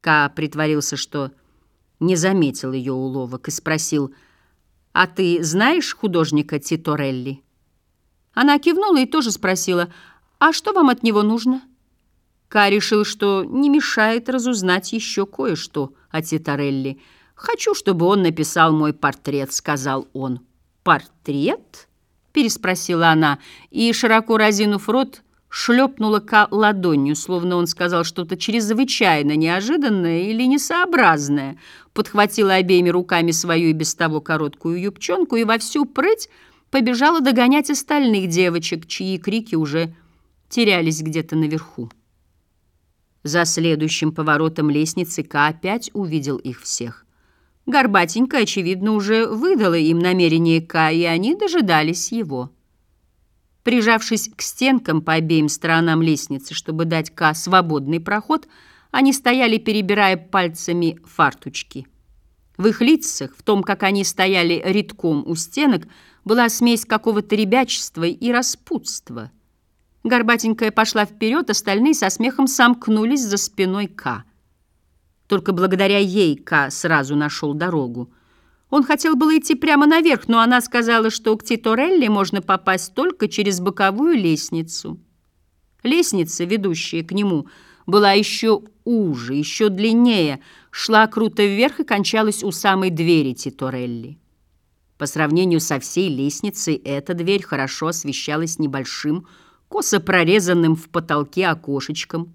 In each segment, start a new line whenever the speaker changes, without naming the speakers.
Ка притворился, что не заметил ее уловок и спросил, «А ты знаешь художника Титорелли?» Она кивнула и тоже спросила, «А что вам от него нужно?» Ка решил, что не мешает разузнать еще кое-что о Титорелли. «Хочу, чтобы он написал мой портрет», — сказал он. «Портрет?» — переспросила она, и, широко разинув рот, шлепнула Ка ладонью, словно он сказал что-то чрезвычайно неожиданное или несообразное, подхватила обеими руками свою и без того короткую юбчонку и во всю прыть побежала догонять остальных девочек, чьи крики уже терялись где-то наверху. За следующим поворотом лестницы Ка опять увидел их всех. Горбатенькая, очевидно, уже выдала им намерение Ка, и они дожидались его. Прижавшись к стенкам по обеим сторонам лестницы, чтобы дать Ка свободный проход, они стояли, перебирая пальцами фартучки. В их лицах, в том, как они стояли редком у стенок, была смесь какого-то ребячества и распутства. Горбатенькая пошла вперед, остальные со смехом сомкнулись за спиной Ка. Только благодаря ей Ка сразу нашел дорогу. Он хотел было идти прямо наверх, но она сказала, что к Титорелли можно попасть только через боковую лестницу. Лестница, ведущая к нему, была еще уже, еще длиннее, шла круто вверх и кончалась у самой двери Титорелли. По сравнению со всей лестницей эта дверь хорошо освещалась небольшим, косо прорезанным в потолке окошечком.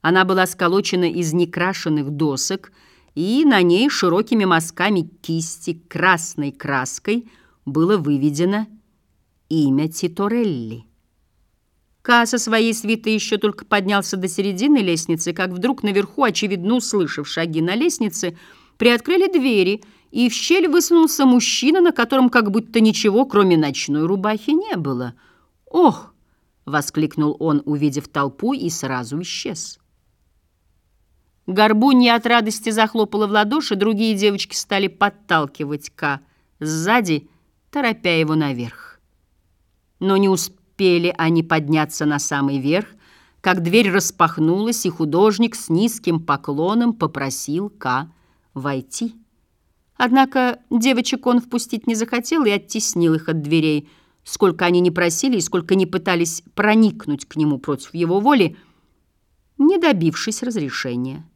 Она была сколочена из некрашенных досок — и на ней широкими мазками кисти красной краской было выведено имя Титорелли. Ка со своей свитой еще только поднялся до середины лестницы, как вдруг наверху, очевидно услышав шаги на лестнице, приоткрыли двери, и в щель высунулся мужчина, на котором как будто ничего, кроме ночной рубахи, не было. «Ох!» — воскликнул он, увидев толпу, и сразу исчез. Горбунья от радости захлопала в ладоши, другие девочки стали подталкивать Ка сзади, торопя его наверх. Но не успели они подняться на самый верх, как дверь распахнулась, и художник с низким поклоном попросил Ка войти. Однако девочек он впустить не захотел и оттеснил их от дверей. Сколько они не просили и сколько не пытались проникнуть к нему против его воли, не добившись разрешения.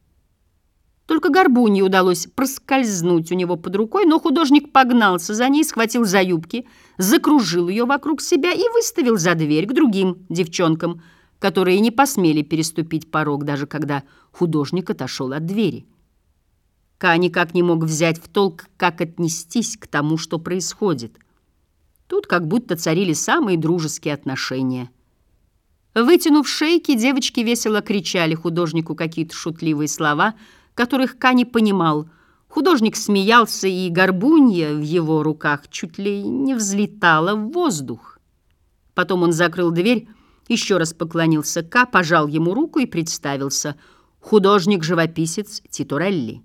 Только горбунье удалось проскользнуть у него под рукой, но художник погнался за ней, схватил за юбки, закружил ее вокруг себя и выставил за дверь к другим девчонкам, которые не посмели переступить порог, даже когда художник отошел от двери. Ка никак не мог взять в толк, как отнестись к тому, что происходит. Тут как будто царили самые дружеские отношения. Вытянув шейки, девочки весело кричали художнику какие-то шутливые слова — которых Ка не понимал. Художник смеялся, и горбунья в его руках чуть ли не взлетала в воздух. Потом он закрыл дверь, еще раз поклонился Ка, пожал ему руку и представился. Художник-живописец Титурелли.